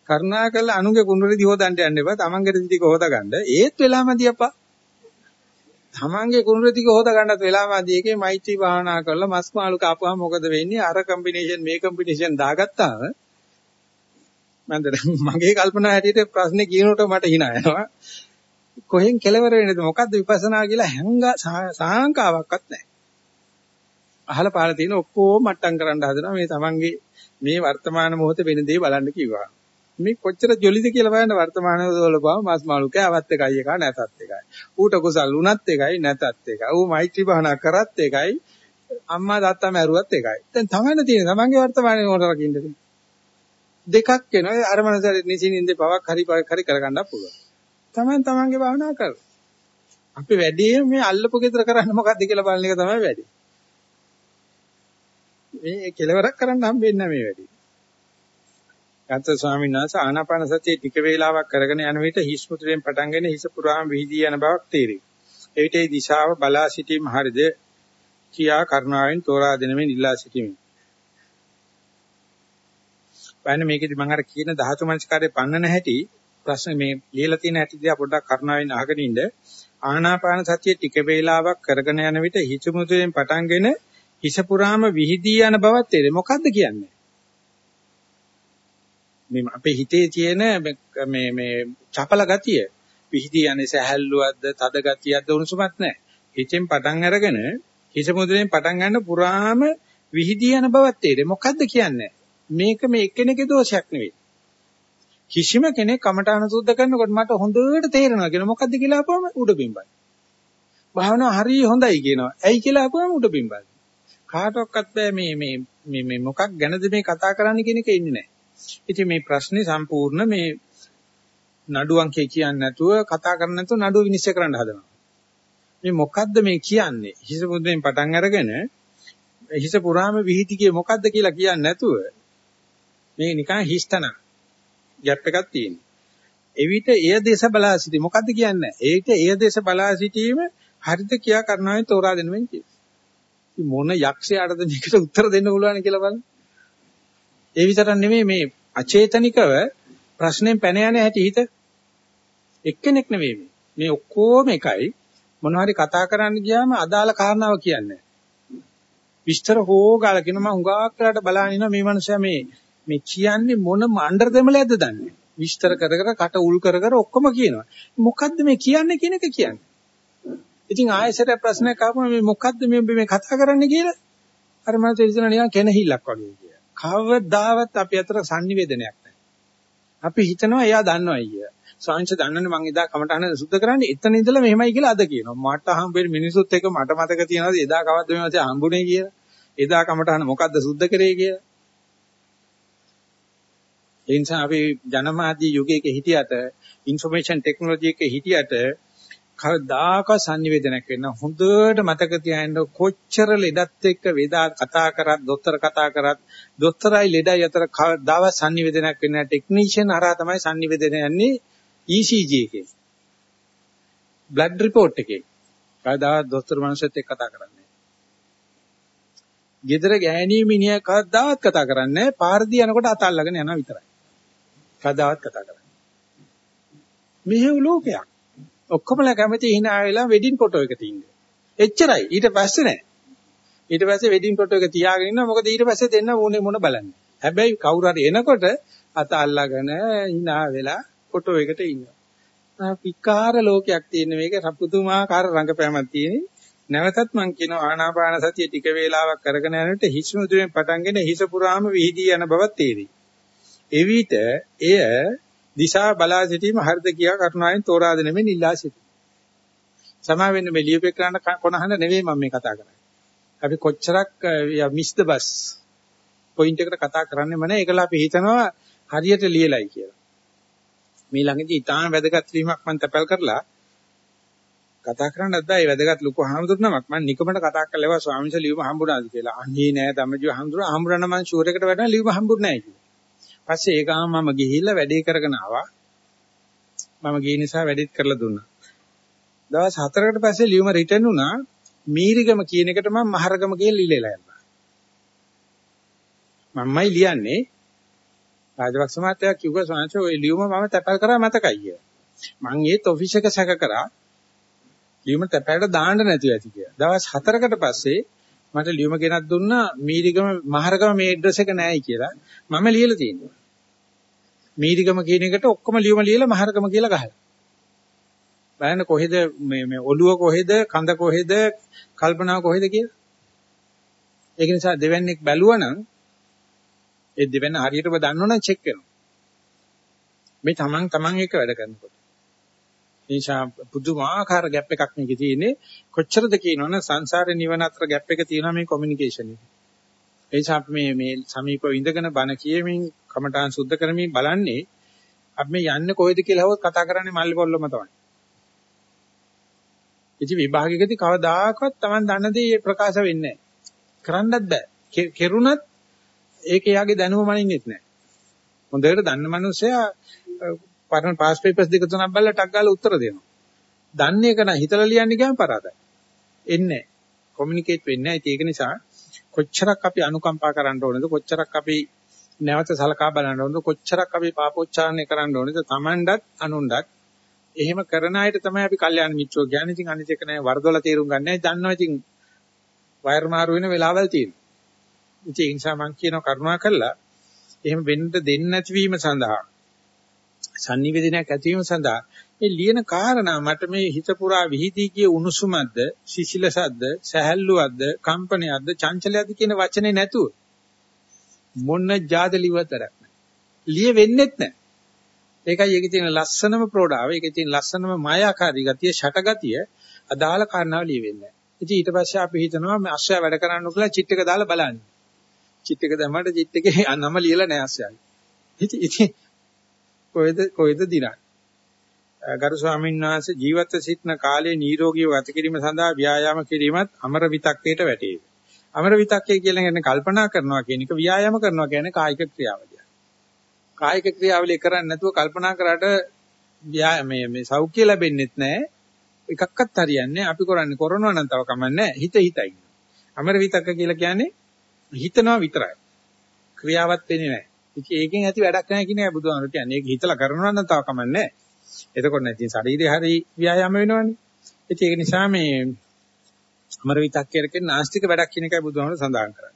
කරුණාකරලා අනුගේ කුණුරේදී හොදන්න යන්න එපා. තමන්ගේ ටික හොදගන්න. ඒත් වෙලාමදී අපා. තමන්ගේ කුණුරේදී හොද ගන්නත් වෙලාමදී එකේ මෛත්‍රී භාවනා කරලා මස් මාළු කාපුවාම මොකද වෙන්නේ? අර කම්බිනේෂන් මේ කම්බිනේෂන් දාගත්තාම මන්ද මගේ කල්පනා හැටියට ප්‍රශ්නේ කියනකොට මට hina යනවා. කොහෙන් කෙලවර වෙන්නේද මොකද්ද විපස්සනා කියලා හැංගා සාංකාවක්වත් නැහැ. අහලා පාලා තියෙන ඔක්කොම මට්ටම් කරන්න හදනවා මේ තමන්ගේ මේ වර්තමාන මොහොතේ වෙන දේ බලන්න කිව්වා. මේ කොච්චර ජොලිද කියලා බලන්න වර්තමාන දොලපුවම මාස් මාළු කෑවත් එකයි එක නැතත් එකයි. ඌට කුසල් උනත් එකයි නැතත් එකයි. ඌ මෛත්‍රී භාවනා කරත් එකයි. අම්මා තාත්තා මැරුවත් එකයි. දැන් තමන්න තියෙන තමන්ගේ වර්තමානයේ මොකට රකින්නද? දෙකක් වෙනවා. අර මනසට නිසින්ින්දේ පවක් හරි පවක් හරි කරගන්න පුළුවන්. තමන් තමන්ගේ භාවනා කර. අපි වැඩි මේ අල්ලපු ගෙදර කරන්න මොකද්ද කියලා බලන එක තමයි වැඩි. මේ කෙලවරක් කරන්න හම්බෙන්නේ නැහැ මේ වැඩි. ගන්ත ස්වාමීන් වහන්සේ ආනාපාන සතිය ටික වේලාවක් කරගෙන යන විට හිස් මුත්‍රයෙන් පටන්ගෙන හිස පුරාම විහිදී යන බවක් තේරේ. එවිට ඒ දිශාව බලා සිටීම හරිද කියා කරුණාවෙන් තෝරා දෙනමින් ඉල්ලා සිටිමි. බලන්න මේකෙදි මම අර කියන ධාතු මනස්කාරයේ පන්නන හැටි ප්‍රශ්න මේ ලියලා තියෙන හැටි දිහා පොඩ්ඩක් කරුණාවෙන් අහගෙන ඉන්න. ආනාපාන සතිය ටික වේලාවක් කරගෙන යන විට හිස මුත්‍රයෙන් පටන්ගෙන හිස පුරාම විහිදී යන බවක් තේරේ. මොකද්ද කියන්නේ? මේ අපේ හිතේ තියෙන මේ මේ චපල ගතිය විහිදී යන්නේ සහැල්ලුවක්ද තද ගතියක්ද උණුසුමක් නැහැ. හිතෙන් පටන් අරගෙන හිස මුදුනේ පටන් ගන්න පුරාම විහිදී යන බවක් තේරෙයි. මොකද්ද කියන්නේ? මේක මේ එක්කෙනෙකුගේ දෝෂයක් නෙවෙයි. කිසිම කෙනෙක් කමඨාන සුද්ධ කරනකොට මට හොඳට තේරෙනවා කියන මොකද්ද කියලා අහපුවම උඩ බිම්බයි. භාවනාව හරිය හොඳයි කියනවා. ඇයි කියලා අහපුවම උඩ බිම්බයි. කාටවත් බෑ මේ මේ මේ මොකක් ගැනද මේ කතා කරන්න කියන එක ඉන්නේ නැහැ. ඉතින් මේ ප්‍රශ්නේ සම්පූර්ණ මේ නඩුවන්කේ කියන්නේ නැතුව කතා කරන්නේ නැතුව නඩුව විනිශ්චය කරන්න හදනවා. මේ මොකද්ද මේ කියන්නේ? හිස මුද්දෙන් පටන් අරගෙන හිස පුරාම විහිදිකේ මොකද්ද කියලා කියන්නේ නැතුව මේ නිකන් හිස්තන ගැප් එකක් තියෙනවා. එවිට එය දේශ බලා සිටි මොකද්ද කියන්නේ? ඒකට එය දේශ බලා සිටීම හරිද කියා කරනවා තෝරා දෙන්න වෙන්නේ. මොන යක්ෂයාටද මේකට උත්තර දෙන්න පුළුවන් කියලා බලන්න. ඒ විතරක් නෙමෙයි මේ අචේතනිකව ප්‍රශ්නෙන් පැන යන හැටි හිත එක්කෙනෙක් නෙවෙයි මේ. මේ ඔක්කොම එකයි මොනවා හරි කතා කරන්න ගියාම අදාළ කාරණාව කියන්නේ. විස්තර හොගාලා කියන මම හුඟක් කරලා බලන ඉනවා මේ මනුස්සයා මේ මේ කියන්නේ මොන මණ්ඩර දෙමලයක්ද දන්නේ. විස්තර කර කර කට උල් කර කර ඔක්කොම කියනවා. මොකද්ද මේ කියන්නේ කියන එක කියන්නේ. ඉතින් ආයෙසර ප්‍රශ්නයක් ආවම මේ මොකද්ද මේ මේ කතා කරන්නේ කියලා අර මම තේරුණා නිකන් කෙනහිල්ලක් වගේ කියලා. කවදාවත් අපි අතර sannivedanayak නැහැ. අපි හිතනවා එයා දන්නවයි කියලා. සංශ දන්නනේ මං එදා කමටහන සුද්ධ කරන්නේ එතන ඉඳලා මෙහෙමයි කියලා අද කියනවා මට හම්බෙන්නේ මිනිසුත් එක්ක මට මතක තියනවාද එදා කවද්ද මේ මාසේ හම්බුනේ කියලා එදා කමටහන මොකද්ද සුද්ධ කරේ කියලා ඒ නිසා අපි ජනමාධ්‍ය යුගයක හිටියට ইনফර්මේෂන් ටෙක්නොලොජි එකේ හිටියට කවදාකවත් sannivedanayak වෙන්න හොඳට මතක තියාගන්න කොච්චර ලෙඩත් එක්ක වේදා කතා කරත් දොස්තර කතා කරත් දොස්තරයි ලෙඩයි අතර කවදාවත් sannivedanayak වෙන්නේ නැහැ. ටෙක්නීෂියන් හරහා තමයි sannivedana යන්නේ ECG එකේ. බ්ලඩ් රිපෝට් එකේ. කවදාවත් දොස්තර මනුස්සයෙක් එක්ක කතා කරන්නේ ගෙදර ගෑණී මිනිහා කවදාවත් කතා කරන්නේ නැහැ. පාරදී යනකොට අත අල්ලගෙන යනවා විතරයි. කවදාවත් කතා කරන්නේ මෙහෙව් ලෝකයක්. ඔක්කොමලා කැමති hina වෙලා වෙඩින් ෆොටෝ එක තින්නේ. එච්චරයි. ඊට පස්සේ නෑ. ඊට පස්සේ වෙඩින් ෆොටෝ එක තියාගෙන ඉන්නවා. මොකද ඊට පස්සේ දෙන්න ඕනේ මොන බලන්නේ. හැබැයි කවුරු හරි එනකොට අත අල්ලාගෙන hina වෙලා ෆොටෝ එකට ඉන්නවා. පිකාර ලෝකයක් තියෙන මේක පුදුමාකාර රංගපෑමක් තියෙන්නේ. නැවතත් මම කියනවා ආනාපාන සතිය ටික වේලාවක් කරගෙන යනකොට හිස් මුදුරෙන් පටන්ගෙන හිස පුරාම විහිදී යන බවක් තේරෙයි. එවිට එය දිශා බලා සිටීම හරිද කියා කරුණාවෙන් තෝරා දෙන මෙන්න ඉල්ලා සිටි. සමා වෙන්න මේ ලියුපෙක්‍රාන කොනහන නෙවෙයි මම මේ කතා කරන්නේ. අපි කොච්චරක් මිස් ද බස් පොයින්ට් එකට කතා කරන්නේම නැහැ. ඒකලා අපි හිතනවා හරියට ලියලයි කියලා. මේ ළඟදී ඊටාම වැදගත් වීමක් මම තැපල් කරලා කතා කරන්නත් බෑ. ඒ වැදගත් ලොකු හාමුදුරුවෝ නමක් මම නිකමට කතා කරලා ඒවා ස්වාමීන් වහන්සේ ලියුම හම්බුණාද කියලා. අනේ නෑ ධම්මජීව හාමුදුරුවෝ හම්බුනනම් මම ෂුවර් එකට වැඩන ලියුම හම්බුන්නේ නෑ කියලා. පස්සේ ඒ ගාම මම ගිහිල්ලා වැඩේ කරගෙන ආවා. මම ගිය නිසා වැඩිත් කරලා දුන්නා. දවස් 4කට පස්සේ ලියුම රිටර්න් වුණා. මීරිගම කියන එකට මම මහරගම කියලා ලියලා යනවා. මමයි ලියන්නේ රාජපක්ෂ මහත්තයා කිව්වා ස්වාමීන් ඔය ලියුම මම තැපල් කරා මතකයි කියලා. මං ඒත් ඔෆිස් එක සැක කරා ලියුම තැපැලට දාන්න නැතුව ඇති කියලා. දවස් 4කට පස්සේ මට ලියුම ගෙනත් දුන්නා මීරිගම මහරගම මේ ඇඩ්‍රස් එක නෑයි කියලා. මම ලියලා තියෙනවා. මීරිගම කියන එකට ඔක්කොම ලියුම ලියලා මහරගම කියලා ගහලා. බලන්න කොහෙද මේ මේ ඔළුව කොහෙද කඳ කොහෙද කල්පනාව කොහෙද කියලා. ඒක නිසා දෙවන්නේක් බැලුවනම් ඒ දෙවන්න හරියටම දන්නවනම් චෙක් කරනවා. මේ තමන් තමන් එක වැඩ කරනකොට. නිසා පුදුමාකාර ગેප් එකක් මේකේ තියෙන්නේ. කොච්චරද කියනවනේ සංසාරේ නිවන අතර ગેප් එක තියෙනවා මේ කොමියුනිකේෂන් එකේ. ඒ නිසා අපි මේ මේ සමීපව ඉඳගෙන බණ කියමින් කමඨාන් සුද්ධ කරමින් බලන්නේ අපි මේ යන්නේ කොහෙද කියලා හවොත් කතා කරන්නේ මල්ලි පොල්ලම තමයි. ඉති විභාගයකදී කවදාකවත් Taman දන්න දේ ප්‍රකාශ වෙන්නේ නැහැ. කරන්නත් බෑ. කෙරුණත් ඒක එයාගේ දැනුම මනින්නෙත් නැහැ. හොඳට දන්න මනුස්සයා පරණ පාස් පේපර්ස් දෙක තුනක් බලලා ටක් ගාලා උත්තර දෙනවා. දන්නේ එක නම් හිතලා ලියන්නේ ගියාම පරාදයි. එන්නේ නැහැ. කොමියුනිකේට් වෙන්නේ නැහැ. ඒක නිසා කොච්චරක් අපි අනුකම්පා කරන්න ඕනද? කොච්චරක් අපි නැවත සලකා බලන්න ඕනද? කොච්චරක් අපි පාපෝච්චාරණය කරන්න ඕනද? Tamandat අනුන්dat එහෙම කරන අයට තමයි අපි කල්යාණ මිත්‍රෝ කියන්නේ. ඉතින් අනිත් එක නෑ. වරදොල තේරුම් ගන්න නෑ. දන්නවා ඉතින් වයර් මාරු වෙන වෙලාවල් තියෙනවා. ඉතින් ඒ නිසා මම කියනවා කරුණා කළා එහෙම වෙන්න දෙන්නේ නැතිවීම සඳහා sannivedanayak ඇතිවීම සඳහා මේ ලියන කාරණා මට මේ හිත පුරා විහිදී කිය උණුසුමක්ද සිසිලසක්ද සැහැල්ලුවක්ද කම්පනයක්ද චංචලයක්ද කියන වචනේ නැතුව මොන જાද ලිවතරක් ලිය වෙන්නෙත් නැහැ ඒකයි ඒකේ තියෙන ලස්සනම ප්‍රෝඩාව ඒකේ තියෙන ලස්සනම මායාකාරී ගතිය ෂටගතිය අදාළ කාරණාව ලිය වෙන්නේ නැහැ ඉතින් ඊට පස්සේ අපි හිතනවා මේ අස්සය වැඩ කරන්න කියලා චිට් එක දාලා බලන්න. චිට් එක දැම්මට චිට් එකේ නම ලියලා නැහැ අස්සයයි ඉතින් ඉතින් කොහෙද කොහෙද දිනන්නේ ගරු ස්වාමීන් වහන්සේ ජීවිත සිටන කාලයේ නිරෝගීව ගත කිරීම සඳහා ව්‍යායාම කිරීමත් අමර විතක්කයට වැටේ. අමර විතක්කේ කියලා කියන්නේ කල්පනා කරනවා කියන එක ව්‍යායාම කරනවා කියන්නේ කායික ක්‍රියාවලිය. කායික ක්‍රියාවලිය කරන්නේ නැතුව කල්පනා කරාට මේ මේ සෞඛ්‍ය ලැබෙන්නෙත් නැහැ. එකක්වත් හරියන්නේ අපි කරන්නේ කරනවා නම් තව කමන්නේ හිත හිතයි. අමර විතක්ක කියලා කියන්නේ හිතනවා විතරයි. ක්‍රියාවත් වෙන්නේ නැහැ. ඒකෙන් ඇති වැඩක් නැහැ කියන එක බුදුහාමර කියන්නේ. ඒක හිතලා කරනවා නම් තව කමන්නේ නැහැ. එතකොට නැති ශරීරය හරි ව්‍යායාම වෙනවනේ. ඒක නිසා මේ අමර විතක්කයට කියන නාස්තික වැඩක් කියන එකයි බුදුහාමර සඳහන් කරන්නේ.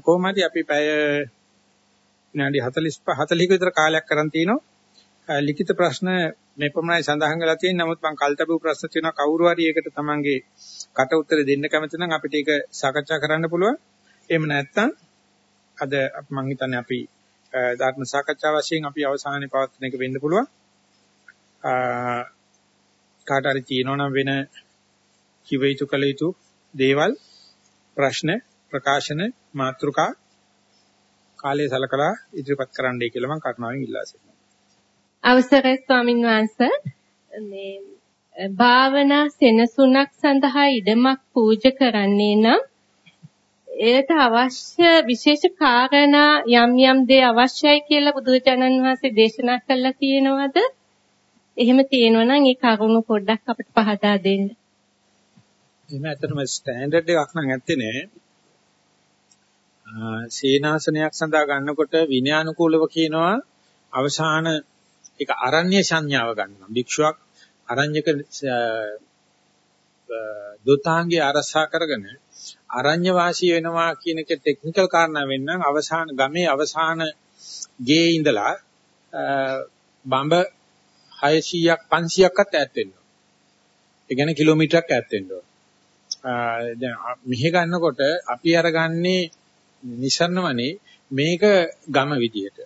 කොහොම හරි අපි පැය විනාඩි 45 40ක විතර කාලයක් කරන් තිනවා. ලිඛිත ප්‍රශ්න මේ ප්‍රමාණය සඳහන් කරලා තියෙන නමුත් මම කල්තබු ප්‍රශ්න තියෙනවා කවුරු හරි ඒකට තමන්ගේ කට උත්තර දෙන්න කැමති නම් අපිට ඒක සාකච්ඡා කරන්න පුළුවන්. එහෙම නැත්නම් අද මම හිතන්නේ අපි ධර්ම සාකච්ඡා වශයෙන් අපි අවසානයේ පවත්වන එක වෙන්න පුළුවන්. කාට හරි තියෙනවා වෙන කිව යුතු කළ යුතු දේවල් ප්‍රශ්න ප්‍රකාශන මාතෘකා කාලය සලකලා ඉදිරිපත් කරන්නයි කියලා මම කරුණාවෙන් ඉල්ලා සිටිනවා. අවසරයි ස්වාමින් වහන්සේ මේ භාවනා සෙනසුණක් සඳහා ඉඩමක් පූජා කරන්නේ නම් එයට අවශ්‍ය විශේෂ කාරණා යම් යම් දේ අවශ්‍යයි කියලා බුදුරජාණන් වහන්සේ දේශනා කළා තියෙනවද? එහෙම තියෙනවා නම් ඒ කරුණු පොඩ්ඩක් අපිට පහදා දෙන්න. එහෙම ඇත්තටම ස්ටෑන්ඩඩ් එකක් නම් ඇත්තේ නෑ. සීනාසනයක් සඳහා ගන්නකොට විනයානුකූලව කියනවා අවසාන ඒක අරණ්‍ය සංඥාව ගන්නවා. භික්ෂුවක් අරණ්‍යක දුතාංගේ අරසා කරගෙන අරණ්‍ය වාසී වෙනවා කියන එක ටෙක්නිකල් කාරණා වෙන්නම් අවසාන ගමේ අවසාන ගේ ඉඳලා බඹ 600ක් 500ක්වත් ඈත් වෙන්න ඕන. ඒ කියන්නේ කිලෝමීටරයක් ඈත් වෙන්න ඕන. දැන් මෙහෙ ගන්නකොට අපි අරගන්නේ නිසරණවනේ මේක ගම විදියට.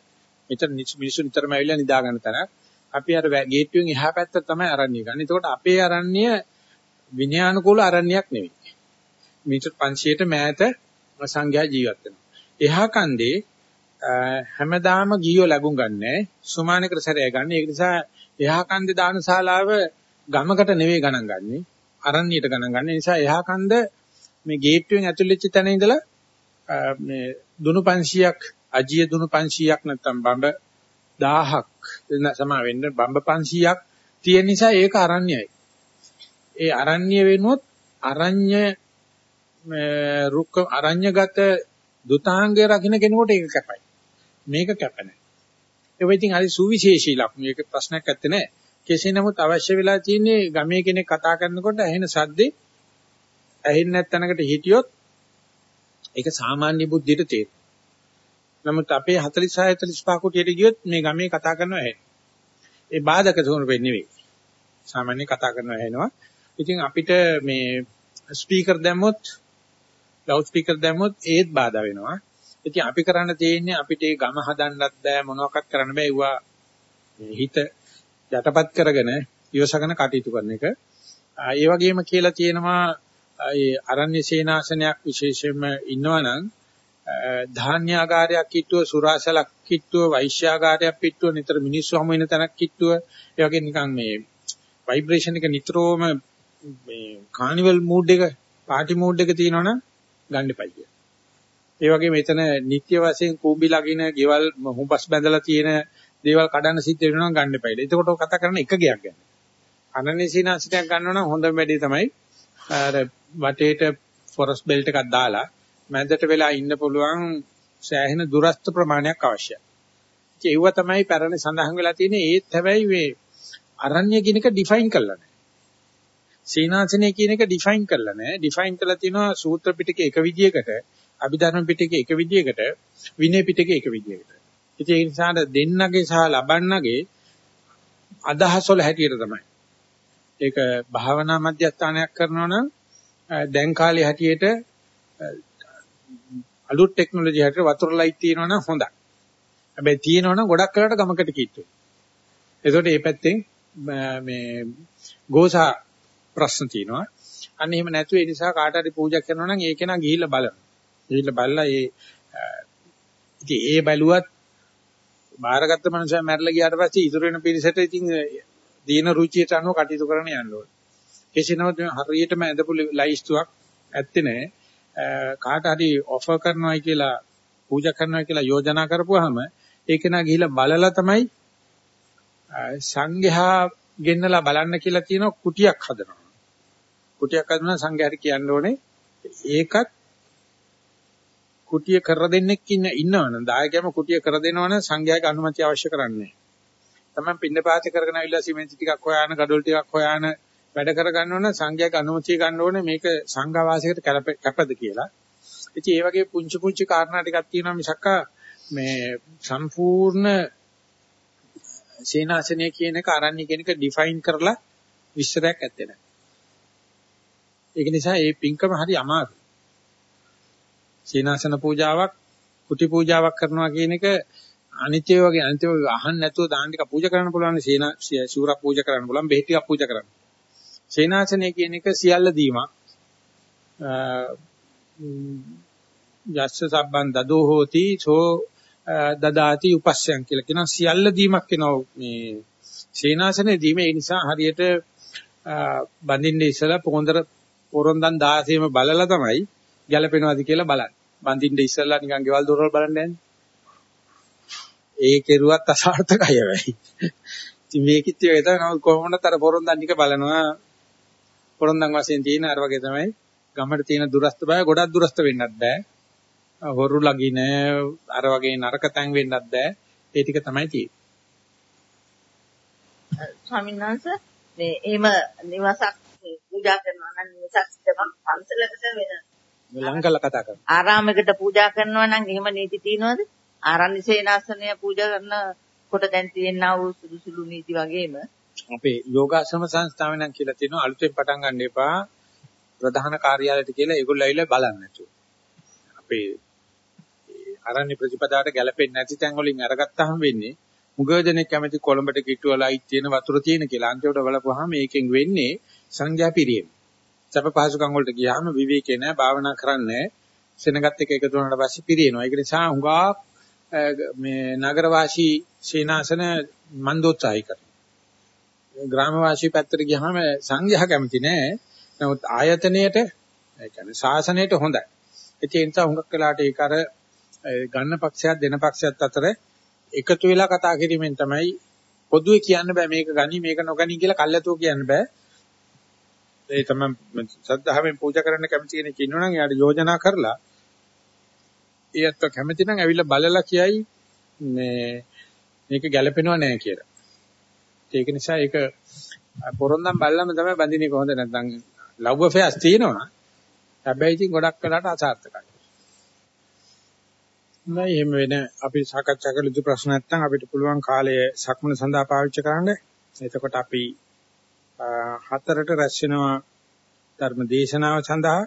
මෙතන මිනිස්සු නිතරම ඇවිල්ලා නිදා ගන්න තැනක්. අපි අර ගේට්ටුවෙන් එහා පැත්ත තමයි අරණ්‍ය ගන්න. එතකොට අපේ අරණ්‍ය විනයානුකූල අරණ්‍යයක් නෙවෙයි. මීටර් 500ට මෑත සංඝයා ජීවත් වෙනවා. එහා කන්දේ හැමදාම ගියෝ ලැබුම් ගන්නෑ. සුමානකර සැරය ගන්න. ඒක නිසා එහා කන්දේ දානශාලාව ගමකට නෙවෙයි ගණන් ගන්නෙ. අරණ්‍යයට ගණන් ගන්න. ඒ නිසා එහා කන්ද මේ ගේට්ටුවෙන් ඇතුල් වෙච්ච තැන ඉඳලා මේ දුනු 500ක් අජිය දුනු 500ක් නැත්නම් බඹ 1000ක් සමා වෙන්න බඹ 500ක් තියෙන නිසා ඒක අරණ්‍යයි. ඒ අරණ්‍ය වෙනුවොත් අරණ්‍ය රුක්ක අරණ්‍යගත දුතාංගය රකින්න කෙනෙකුට ඒක කැපයි. මේක කැප නැහැ. ඒ වෙයි ඉතින් හරි සුවිශේෂී ලක්ෂණ. මේක ප්‍රශ්නයක් නැත්තේ නෑ. කෙසේ නමුත් අවශ්‍ය වෙලා තියෙන්නේ ගමේ කෙනෙක් කතා කරනකොට ඇහෙන සද්දේ ඇහෙන්නේ නැත්නම්කට හිටියොත් ඒක සාමාන්‍ය බුද්ධියට තේරෙනවා. නමුත් අපේ 46 45 කුටියට ගියොත් මේ ගමේ කතා කරනවා ඇහෙන. ඒ බාධක ස්වරූපෙ නෙවෙයි. සාමාන්‍ය කතා කරනවා ඇහෙනවා. ඉතින් අපිට මේ ස්පීකර් දැම්මොත් ලවුඩ් ස්පීකර් දැම්මොත් ඒත් බාධා වෙනවා. ඉතින් අපි කරන්න තියෙන්නේ අපිට ඒ ගම හදන්නත් බෑ මොනවක්වත් කරන්න බෑ. ඒවා හිත යටපත් කරගෙන ඉවසගෙන කටයුතු කරන එක. ඒ වගේම කියලා තියෙනවා ඒ අරණ්‍ය සේනාසනයක් විශේෂයෙන්ම ඉන්නවනම් ධාන්‍යාගාරයක් කිට්ටුව සුරාසලක් කිට්ටුව වෛශ්‍යාගාරයක් පිට්ටුව නිතර මිනිස්සු හමු වෙන තැනක් කිට්ටුව ඒ වගේ නිකන් මේ ভাইබ්‍රේෂන් එක නිතරම මේ කානිවල් මූඩ් එක පාටි මූඩ් එක තියෙනවනම් ගන්න එපා කිය. ඒ වගේ මෙතන නිත්‍ය වශයෙන් කූඹි ලගින, ගෙවල් හුඹස් බැඳලා තියෙන දේවල් කඩන්න සිද්ධ වෙනවා නම් ගන්න එපා. එතකොට කතා කරන එක ගයක් ගැන. අනනිසිනාසිතයක් ගන්නවා නම් හොඳම වැඩේ තමයි අර වටේට ෆොරස්ට් බෙල්ට් එකක් දාලා මැදට වෙලා ඉන්න පුළුවන් සෑහෙන දුරස්ත ප්‍රමාණයක් අවශ්‍යයි. ඒව තමයි පැරණි සඳහන් වෙලා තියෙන්නේ ඒත් හැබැයි මේ අරණ්‍ය කියන එක ඩිෆයින් කරලා නැහැ. සීනාසනය කියන එක ඩිෆයින් කරලා නැහැ. ඩිෆයින් කරලා තියෙනවා සූත්‍ර පිටකේ එක විදියකට, අභිධර්ම පිටකේ එක විදියකට, විනය පිටකේ එක විදියකට. ඉතින් ඒ නිසා දෙන්නගේ සහ ලබන්නගේ අදහස් වල හැටියට තමයි. ඒක භාවනා මධ්‍යස්ථානයක් කරනවා නම් දැන් කාලේ හැටියට අලුත් ටෙක්නොලොජි හැටියට වතුර ලයිට් තියෙනවා නම් හොඳයි. හැබැයි තියෙනවා නම් ගොඩක් කරලා ගමකට කිට්ටුයි. ඒකට මේ පැත්තෙන් මේ ගෝසා ප්‍රශ්න තියෙනවා. අන්න එහෙම නැතුව ඒ නිසා කාට හරි පූජා කරනවා නම් ඒක නා ගිහිල්ලා බලන්න. ගිහිල්ලා බලලා ඒ ඉතින් ඒ බැලුවත් බාහිරගත්ත මනුස්සයා මැරලා ගියාට පස්සේ ඉතුරු වෙන පිරිසට ඉතින් දීන රුචියට අනුව කටයුතු කරන්න යන්න ඕනේ. කෙසේ නමුත් හරියටම ඇඳපු ලයිස්තුවක් ඇත්තේ නැහැ. කාට හරි ඔෆර් කරනවායි කියලා පූජා කරනවා කියලා යෝජනා කරපුවාම ඒක නා ගිහිලා බලලා තමයි සංඝයා ගෙන්නලා බලන්න කියලා තියෙන කුටියක් හදනවා. කුටියක් හදනවා සංඝයාට කියන්න ඕනේ ඒකත් කුටිය කර දෙන්නෙක් ඉන්න ඉන්නවනම් දායකයම කුටිය කර දෙනවනම් සංඝයාගේ අනුමැතිය අවශ්‍ය කරන්නේ තමයි පින්නපාත කරගෙන ආවිල්ලා සිමෙන්ති ටිකක් හොයාන ගඩොල් ටිකක් හොයාන වැඩ කරගන්න ඕන සංඝයාගේ අනුමැතිය ගන්න ඕනේ මේක සංඝවාසයකට කැපද කියලා. ඉතින් ඒ වගේ පුංචි පුංචි කාරණා ටිකක් තියෙනවා මිසක් මේ සම්පූර්ණ සේනාසනය කියන එක අරණ්‍ය කියන එක ඩිෆයින් කරලා විස්තරයක් ඇත්තේ නැහැ. ඒක නිසා මේ පින්කම හරි අමාරුයි. සීනාසන පූජාවක්, කුටි පූජාවක් කරනවා කියන එක අනිත්‍ය වගේ අනිත්‍ය වගේ අහන්න නැතුව දාන ටික පූජා කරන්න පුළුවන් සීනා සූරක් පූජා කරන්න පුළුවන් බෙහෙත් ටිකක් පූජා කරන්න. සීනාසනය කියන එක සියල්ල දීමක්. යස්ස සබ්බන් දදෝ හෝති සෝ දදාති උපස්සයන් කියලා කියන සියල්ල දීමක් වෙනවා මේ සීනාසනේ දීම ඒ නිසා හරියට බඳින්නේ ඉස්සලා පොඳර පොරොන්දන් 16ම බලලා තමයි ගැලපෙනවද කියලා බලන්නේ. බඳින්න ඉස්සෙල්ලා නිකන් ගෙවල් දොරවල් බලන්නේ නැහැ. ඒ කෙරුවත් අසාර්ථකයි වෙයි. ඉතින් මේකෙත් ඒ තමයි නමුත් කොහොමද අර පොරොන්දන් ටික බලනවා. පොරොන්දන් වශයෙන් තියෙන අර වගේ තමයි ගමට තියෙන දුරස්ත බය ගොඩක් දුරස්ත වෙන්නත් බෑ. හොරු ලගින අර වගේ නරක තැන් වෙන්නත් බෑ. ඒ ටික තමයි තියෙන්නේ. ස්වාමීන් වහන්සේ මේ එහෙම නිවසක් පූජා කරනවා නම් නිවසක් සිටමක් පන්සලකට වෙන ලංකල කතා කරනවා. ආරාමයකට පූජා කරනවා නම් එහෙම නීති තියෙනවද? ආරණ්‍ය සේනාසනය පූජා කරන කොට දැන් තියෙනා වූ සුළු සුළු නීති වගේම අපේ යෝගාශ්‍රම සංස්ථාවෙන් නම් කියලා තියෙනවා අලුතෙන් පටන් ගන්න එපා ප්‍රධාන කාර්යාලයට කියලා ඒගොල්ලෝ ඇවිල්ලා බලන්න නැතුව. අපේ ආරණ්‍ය ප්‍රතිපදාවට ගැලපෙන්නේ නැති තැන් වලින් අරගත්තාම වෙන්නේ මුගදෙනෙක් කැමති කොළඹට කිට්ටුවලයි තියෙන වතුර තියෙන කියලා අන්තිමට බලපුවාම මේකෙන් වෙන්නේ සංඥා පිරියෙම. සැප පහසුකම් වලට ගියාම විවේකේ නැහැ භාවනා කරන්නේ සෙනගත් එක එකතු වුණාට පස්සේ පිරිනනවා. ඒක නිසා හුඟා මේ නගර වාසී සේනාසන මන්දෝත්සාහය කරනවා. ග්‍රාම වාසී පැත්තට ගියාම සංඝයා කැමති නැහැ. නමුත් ආයතනයේට ඒ කියන්නේ ශාසනයට හොඳයි. ඒ නිසා හුඟක් වෙලාට ඒක අර ගන්න පක්ෂයක් දෙන පක්ෂයක් අතර එකතු වෙලා කතා කිරීමෙන් තමයි පොදුවේ කියන්න බෑ මේක ගනි මේක නොගනි කියලා කල්ැතුව කියන්න බෑ. ඒ තමයි සද්ධාවෙන් පූජා කරන්න කැමති කෙනෙක් ඉන්නවනම් එයාට යෝජනා කරලා ඒත් කැමති නම් ඇවිල්ලා බලලා කියයි මේ මේක ගැළපෙනව නැහැ කියලා. ඒක නිසා ඒක පොරොන්දම් බල්ලම තමයි බඳින්නේ කොහොමද නැත්නම් ලව් අෆෙයර්ස් තියෙනවා. හැබැයි ඉතින් ගොඩක් වෙලාට අසාර්ථකයි. නෑ එහෙම වෙන අපි සාකච්ඡා කළ යුතු ප්‍රශ්න නැත්නම් අපිට පුළුවන් කාලය සක්මන සඳහා පාවිච්චි කරන්න. එතකොට අපි හතරට රැස් වෙනවා ධර්ම දේශනාව සඳහා.